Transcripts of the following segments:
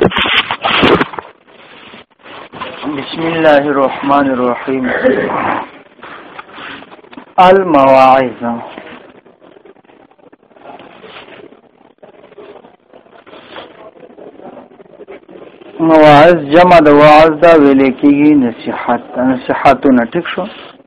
بسم الله الرحمن الرحيم المواعظ مواعظ جمع د وعظ دا ویل کېږي نصيحت نصيحتونه ټیک شو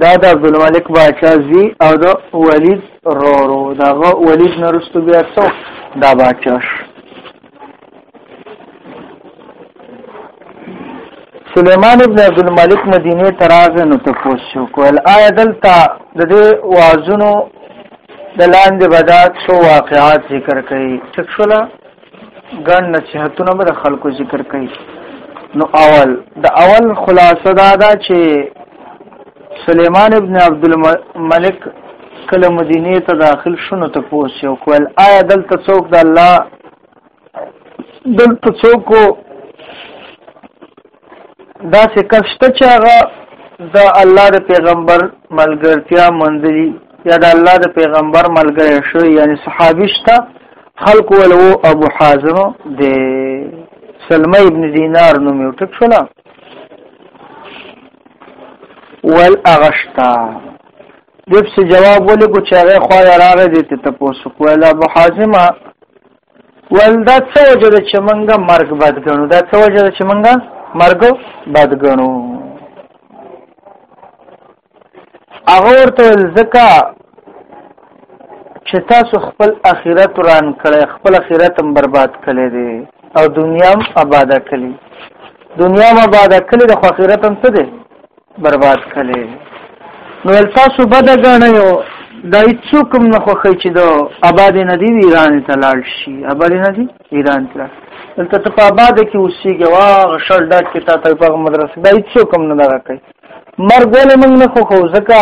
دا د عبد الملک باچا زی او د ولید رورو داغه ولید نرستو بیا څو دا باچا سليمان ابن عبد الملک مدینه تراغ نو تفوس شو کول آیا دلته د دې وازونو د لاندې بدا څو واقعات ذکر کړي څه شولا ګڼ نصيحتونه به د خلکو ذکر کوي نو اول د اول خلاصه دا ده چې سليمان ابن عبد الملک کله مدینه ته داخل شونه ته پوسیو کول آیا دلته څوک د الله دلته څوک دا څه کس شته چې هغه د الله د پیغمبر ملګرتیا مندلي یا د الله د پیغمبر ملګری شو یعنی صحابي شته خلق ولو ابو حازم د سلمہ ابن دینار نوم یو ټک شولا ول اغشتا دبس جواب ولګو چې هغه خو راغی دې ته تاسو کوله ابو حازم ول دا څه وجه ده چې مونږه مرګ بد ګڼو دا څه وجه ده چې مونږه مرګ بد ګڼو هغه ورته ځکه چې تاسو خپل اخرت وران کړی خپل اخرت هم برباد کړی دی او دنیا هم آباده کړی دنیا هم آباده کړی د اخرت هم څه دی برباد کړي نو تاسو بد غنئ دا هیڅوک هم نه خوښي چې د آباد نه دی ایران ته لاړ شي آباد نه دی ایران ته دلته ته په آباد کې اوسېږي وا غشل دا کې تا ته په مدرسې دا هیڅوک هم نه راکړي مرګ ولې موږ نه خوښو ځکه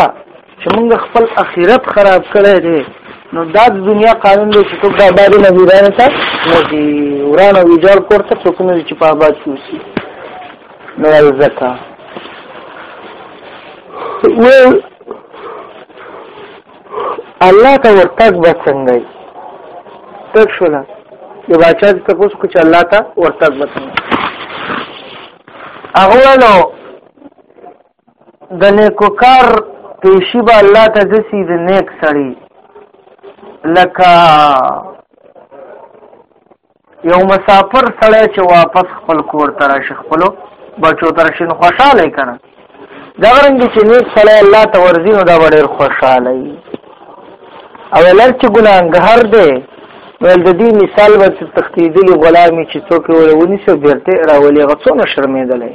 چې موږ خپل اخرت خراب کړی دی نو دا د دنیا قانون دی چې څوک د آبادي نه ویرانه ته نه دي وران او ویجاړ کور ته څوک نه چې په آباد کې اوسي نو ځکه ویل الله ته ورتګ به څنګه وي تک شوله د باچا ته پوس کو چې الله ته ورتګ به څنګه هغه نو د نیکوکار پیشي به الله ته دسی د نیک سړی لکه یو مسافر سړی چې واپس خپل کور ته راشي خپلو بچو ته راشي نو خوشحاله یې که نه دا رنګ چې نیک سړی الله ته ورځي نو دا به ډېر خوشحاله وي او لر چې ګناهګار دی ول د دې مثال به تختیدلی غلامي چې څوک ولونی سو بیرته راولي غڅونه شرمېدلې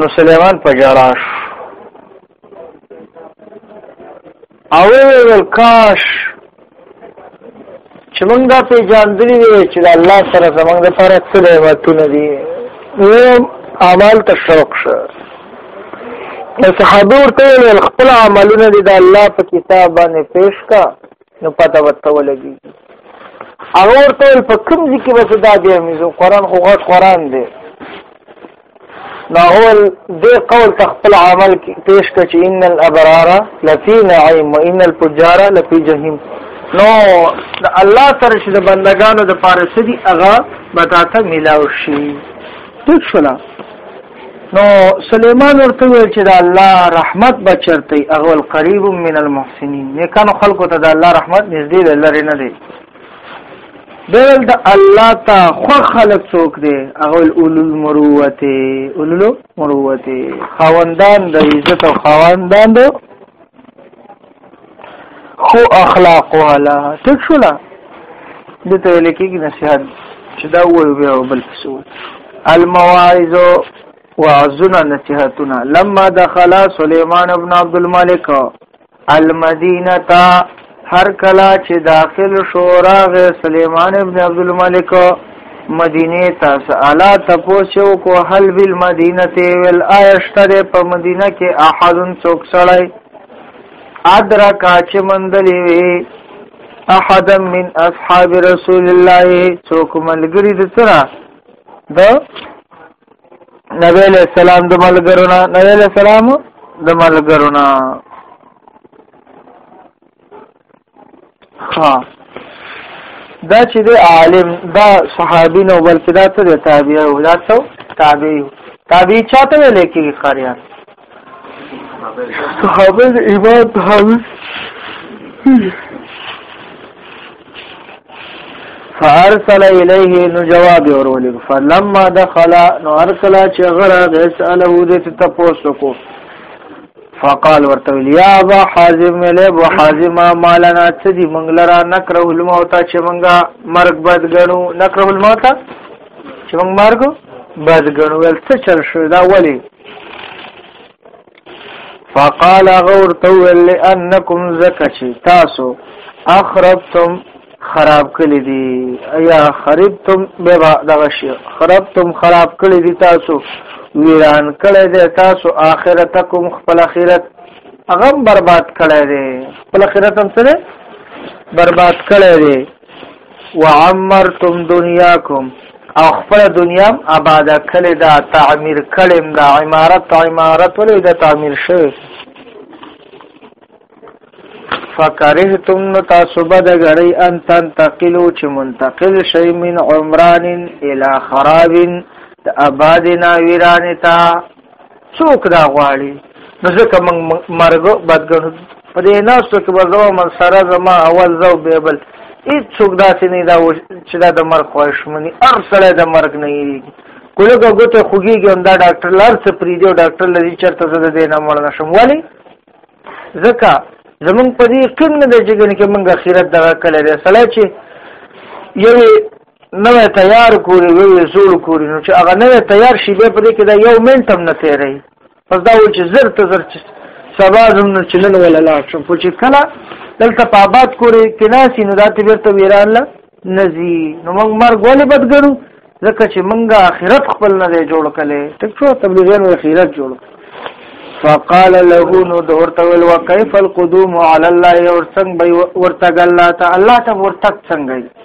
نو سليمان په جړا شو او ویل کاش چې موږ دا پیژندلې وي چې د الله سره زموږ لپاره څه نعمتونه دي نو اعمال ته شوق شه صحابه ورته خپل عملونه د الله په کتاب باندې پیش کا نو پته ورته ولګي هغه ورته په کوم ځای کې بس دا دی مې قرآن خو غټ قرآن دی نو اول دې قول تخپل عمل کې پیش کړ چې ان الابرار لفی نعیم وان الفجار لفی جهنم نو د الله تر چې د بندگانو د پاره سدي هغه بتاته ملاو شي ټیک شولا نو سليمان ورته ویل چې دا الله رحمت به چرته هغه القريب من المحسنين نیکانو خلکو ته دا الله رحمت نږدې لري نه دی دل د الله ته خو خلق څوک دی هغه اولل مروته اولل مروته خواندان د عزت او خواندان د خو اخلاق والا ټک شو لا د ته لیکي نصيحت چې دا وایو بیا بل څه المواعظ وعظنا نصيحتنا لما دخل سليمان ابن عبد الملك المدينه هر کلا چې داخل شو راغ سلیمان ابن عبد الملک مدینه تاس الا تپوسو کو حل بل مدینه ته ول آیشتر په مدینه کې احدن څوک سړی ادرا کا چې مندلې وی احد من اصحاب رسول الله څوک ملګری د سره د نبی علیہ السلام د ملګرونه نبی علیہ السلام د ملګرونه ها دا چې د عالم دا صحابي نو بلکې دا څه د تابعي او دا څه تابعي تابعي چاته ویل کېږي قاریان صحابه د ایمان تحاول فارسل الیه نو جواب ورول فلما دخل نو ارسل چې غره د اساله د تپوسو کو فقال ورته یا ابا حازم له ابو حازم مالنا چې دی منګلرا نکره الموت چې منګه مرګ بد غنو نکره الموت چې موږ مرګ بد ګڼو ول څه چل شو دا ولی فقال غور تو لانکم زکچی تاسو اخربتم خراب کړی دي ایا خربتم به دغه شی خربتم خراب کړی دي تاسو ویران کړی دي تاسو اخرتکم خپل اخرت هغه برباد کړی دي خپل اخرت هم سره برباد کړی دي وعمرتم دنیاکم او خپل دنیا آباد کړي دا تعمیر کړم دا عمارت عمارت ولې دا تعمیر شوی فکرهتم نو تاسو بد غړی ان تنتقلوا چې منتقل شي من عمران الى خراب د آبادنا ویران ته څوک دا غواړي نو ځکه موږ مرګ بد ګڼو په دې ناستو کې به زما من سره زما اول زو بیبل هیڅ څوک داسې نه دا چې دا د مرګ خواهش مني هر سړی د مرګ نه یېږي کولګه ګوته خوږیږي هم دا ډاکټر لار څه پریدي او ډاکټر لري چېرته زه د دې نه مړ نه شم ولې ځکه زمونږ په دې قیم نه دی چې ګنې کې مونږ اخرت دغه کلی دی سړی چې یوې نوې تیار کوري وي زوړ کوري نو چې هغه نوې تیار شي به پرې کې دا یو منټ هم نه تیری پس دا و چې زر ته زر چې سبا زم نو چې نن ولا لاړ شم خو چې کله دلته په آباد کوري کې ناسي نو دا ته بیرته ویران لا نزي نو موږ مرګ ولې بد ګرو ځکه چې موږ آخرت خپل نه دی جوړ کړي ټک شو تبلیغیان و آخرت جوړ فقال له نو د ورته ول وکيف القدوم على الله ورڅنګ به ورتګ الله تعالی ته ورتګ څنګه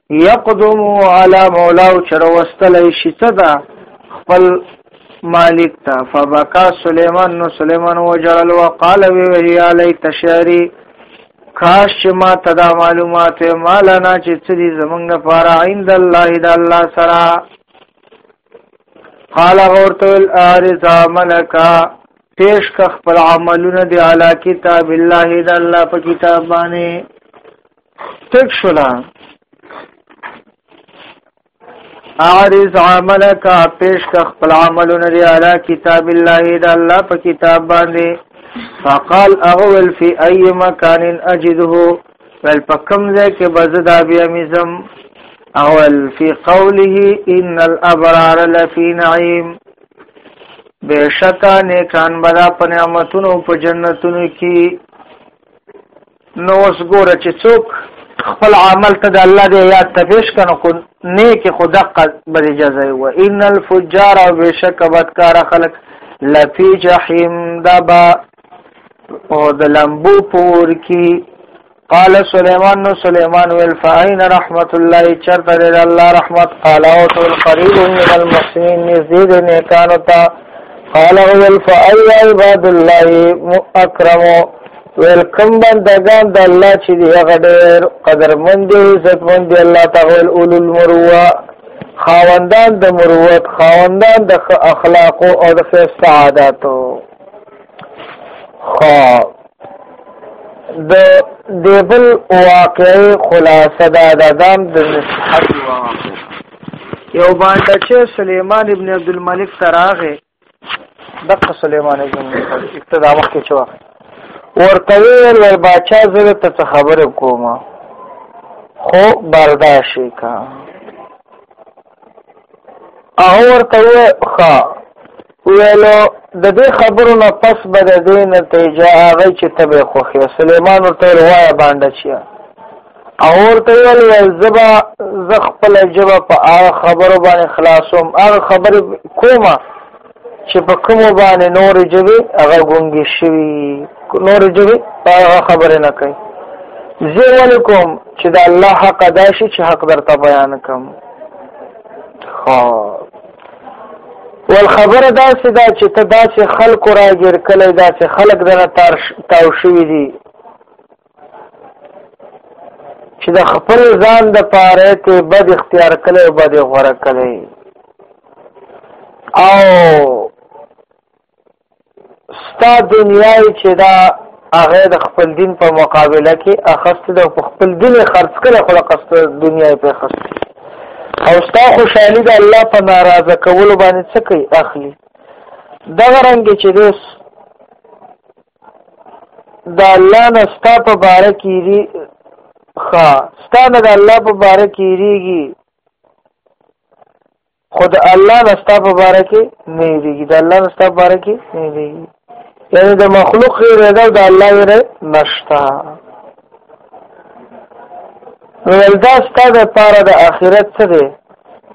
یقدم علی مولا چر واستل شي ته دا خپل مالک تا فبکا سلیمان نو سلیمان وجړل وقال وی وی علی تشری کاش چې ما تدا معلومات مالنا چې سری زمنګ پارا عند الله د الله سرا قال غورت الارض ملکا پیش کا خپل عملونه دی علی کتاب الله د الله په کتاب باندې تک شولا اعرض عملک پیش کا خپل عملونه دی علی کتاب الله دا الله په کتاب باندې فقال اول فی ای مکان اجده ول پکم ځای کې بزدا بیا میزم اول فی قوله ان الابرار لفی نعیم بشکا نیکان بدا په نعمتونو په جنتونو کې نو اوس ګوره چې څوک خپل عمل ته د الله دی یاد ته پیش کنو کو نیک خدق بر جزای و ان الفجار او بشک بدکار خلق لفی جحیم دبا او د لمبو پور کی قال سليمان نو سليمان ويل فاين رحمت الله چرته د الله رحمت قال او تل قريب من المحسنين نزيد نه کانو تا قال اول فاي عباد الله مؤکرم ویل کم بندگان د الله چې دی هغه ډېر قدرمن دی عزت مند دی الله تعالی اول المروه خاوندان د مروت خاوندان د اخلاق او د سعادت خو د دیبل واقعي خلاصه دا د دام د نصحت یو باندې چې سليمان ابن عبد الملک تراغه دغه سليمان ابن ابتدا وخت کې چوا ورته ویل ور بچا زړه ته خبره کومه خو برداشت کا او ورته وخا ویلو د دې خبرو نه پس به د دې نتیجه هغه چې تبه خوخي سليمان ورته وایي باندې چې او ورته ویل ول زبا زخپل جبا په هغه خبرو باندې خلاصوم هغه خبره کومه چې په کوم باندې نور جبه هغه ګونګي شوی نور جبه هغه خبره نه کوي زه ولیکم چې د الله حق ادا شي چې حق درته بیان کوم خو ول خبره دا چې دا چې ته دا چې خلکو راګر کله دا چې خلک دنه تاو شوی دي چې د خپل ځان د پاره ته بد اختیار کړي او بد غوړه کړي او ستا دنیا چې دا هغه د خپل دین په مقابله کې اخست د خپل دین خرڅ کړي خو قصد دنیا په خرڅ او ستا خوشحالي د الله په ناراضه کولو باندې څه کوي اخلي دغه رنګ چې دوس دا الله نه ستا په باره کیری خا ستا نه دا الله په باره کیریږي خود الله نه ستا په باره کې نه دیږي دا الله نه ستا په باره کې نه دیږي یعنی د مخلوق غیر دا د الله غیر نشتا ول دا ستا د پاره د اخرت څه دی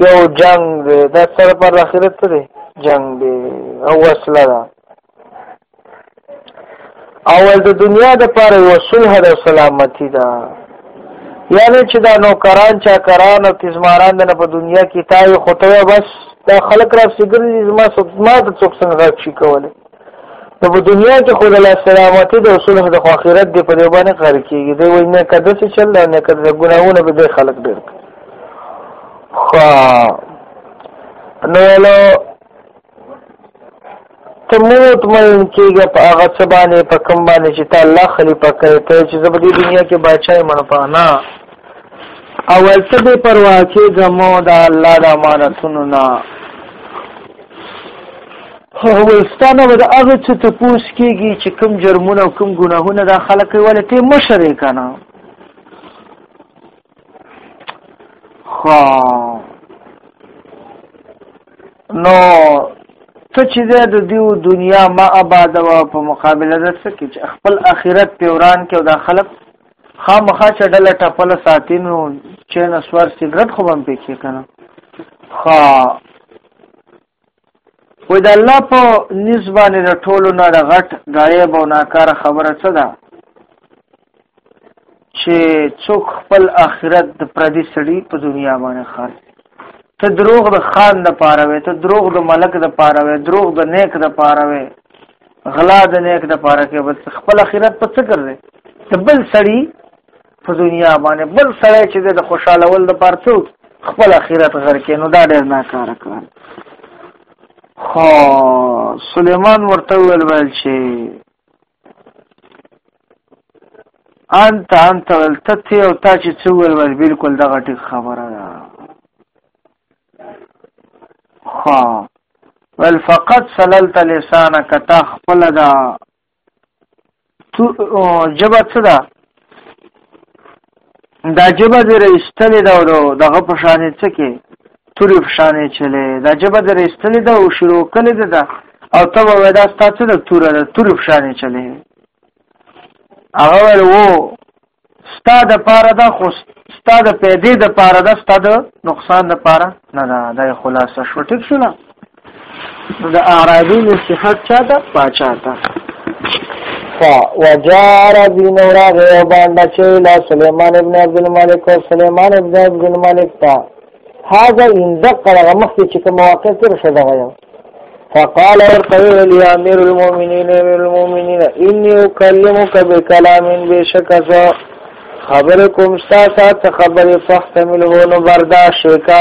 یو جنگ دی دا سره پر اخرت څه دی جنگ دی او وسله ده اول د دنیا د پاره یو صلح او سلامتی ده یعنی چې دا نوکران چا کران او تزماران د په دنیا کې تای خطوه بس دا خلک را سګر دي زما سپما ته څوک څنګه شي کوله نو په دنیا کې خو د سلامتی د صلح د اخرت دی په دی باندې غر کیږي دی وای نه کده چې چل نه کده ګناونه به د خلک ډیر خو نو له ته مطمئن کېږه په هغه څه باندې په کوم باندې چې تا الله خلیفه کړی ته چې زه په دې دنیا کې بادشاهي منم په نه اول ته بې پروا کېږه مو د الله د امانتونو نه ولستانه به د هغه څه تپوس کېږي چې کوم جرمونه او کوم ګناهونه دا خلک کوي ولې ته مشر یې که نه خو نو ته چې د دیو دنیا ما آباد و په مقابله د څه کې خپل اخرت په وران کې او د خلق خامخا چې ډله ټپله ساتینو چې نسوار سیګریټ خو هم پکې کنه خا وای د الله په نسبانه د ټولو نه د غټ غړیب او ناکار خبره څه ده چې څوک خپل آخرت د پردي سړي په دنیا باندې خرڅ ته دروغ د خان د پاره وې ته دروغ د ملک د پاره وې دروغ د نیک د پاره وې غلا د نیک د پاره کې بس خپل آخرت په څه کړې ته بل سړي په دنیا باندې بل سړی چې د خوشاله ول د پاره څوک خپل اخرت غر کې نو دا ډېر ناکار کار خو سليمان ورته ویل ویل چې انت انت ولته ته او تا چې څو ویل ویل بالکل دغه ټیک خبره ده خو ول فقط سللت لسانك تا خپل دا جبه څه ده دا جبه د رستلې ده او دغه په شانې څه کې تورې په شانې چلې دا جبه د رستلې ده او شروع کړې ده دا او ته وای دا ستاسو د توره د تورې په شانې چلې هغه ول وو ستا د پاره ده خو ستا د پیدې د پاره ده ستا د نقصان د پاره نه ده دا خلاصه شو ټیک شو نه د اعرابي نصيحت چا ده پاچا ته وجار بن راغه باندې چې لا سليمان ابن عبد الملك او سليمان ابن عبد الملك تا هذا ان دقه دغه مخکې چې کوم واقع تر شو دغه یو فقال ورته ویل امیر المؤمنین امیر المؤمنین انی اکلمک بکلام بشک خبر کوم ستا سات خبر فاحتمله نو برداشت کا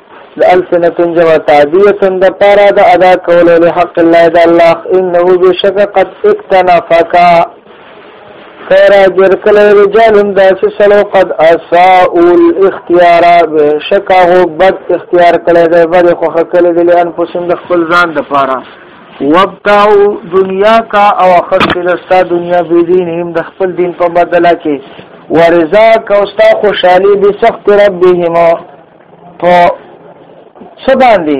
د السنه جمع تعدیه د پاره د ادا کولو له حق الله د الله انه بشک قد اکتنفک خیر اجر کله رجال داسې سلو قد اساء الاختيار بشک هو بد اختیار کړی دی بد خو خکل دی لئن پسند خپل ځان د پاره وابتاو دنیا کا او خپل ستا دنیا به دین هم د خپل دین په بدلا کې ورزا کا او ستا خوشحالي به سخت ربهم په څه باندې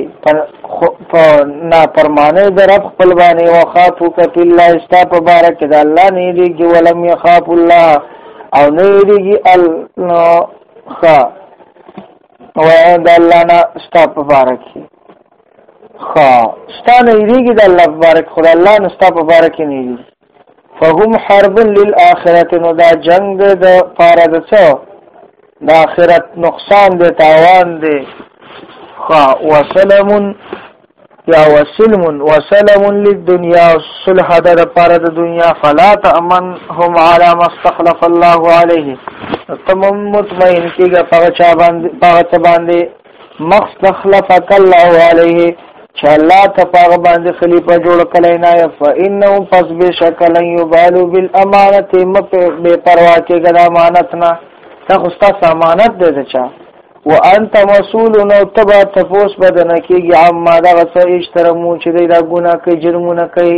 په نافرمانه د رب خپل باندې وخاف وکړي الله استا په بار کې د الله نه دیږي ولم يخاف الله او نه دیږي الله خا او د الله نه استا په بار کې خا استا نه دیږي د الله په بار کې خدای الله نه استا په بار کې نه دیږي فهم حرب للاخره نو دا جنگ دی د پاره د څو د اخرت نقصان دی تاوان دی خا وسلم یا وسلم وسلم للدنيا صلح د پاره د دنیا فلا تامن هم على ما استخلف الله عليه تمم مطمئن کیږي په چا باندې په باندې مخستخلفک الله علیه چې الله ته پاغه باندې خلیفہ جوړ کړی نه فإنه پس بشکل یبالو بالامانه مپه بے پروا کې ګل امانت نه تا خو ستاسو امانت دی ته چا وانت مسئول نو تبا تفوس بدن کېږي عما دا غسه اشترمو چې دا ګناه کوي جرمونه کوي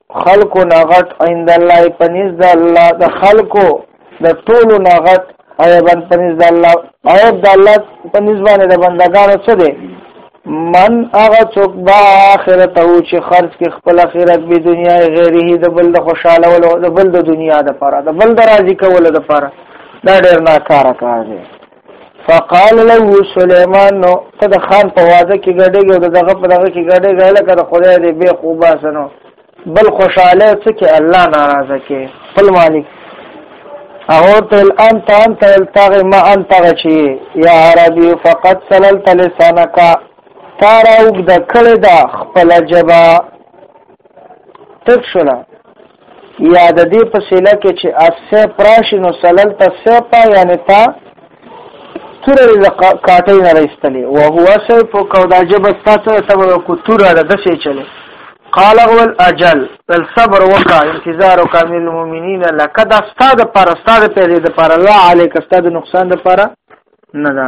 خلکو نغټ عند الله پنځ د الله د خلکو د ټولو نغټ عیبن پنځ د الله عیب د الله پنځ باندې د بندگانو څه دی من هغه څوک با آخرت او چې خرج کې خپل آخرت به دنیا غیره د بل د خوشاله ول د بل د دنیا د پاره د بل د راضي کول د پاره دا ډیر ناکاره کار دی فقال له سليمان نو ته د خان په واده کې ګډېږي او دغه په دغه کې ګډېږي لکه د خدای دې به خوبا سنو بل خوشاله څه کې الله ناراضه کې خپل مالک او تل انت انت التغي ما انت غشي يا عربي فقط سللت لسانك تارا وګد کړه دا خپل جبا تک شولا یا د دې په سیله کې چې اسه پراشي نو سلل ته سپا یعنی تا تور د کاټې نه راستلې او هو سه په کو دا جب تاسو ته ته کو تور را د شي چلے قال اول اجل بل صبر وکا انتظار کامل المؤمنین لکه دا استاد پر استاد په دې د پر الله علیک استاد نقصان د پر نه دا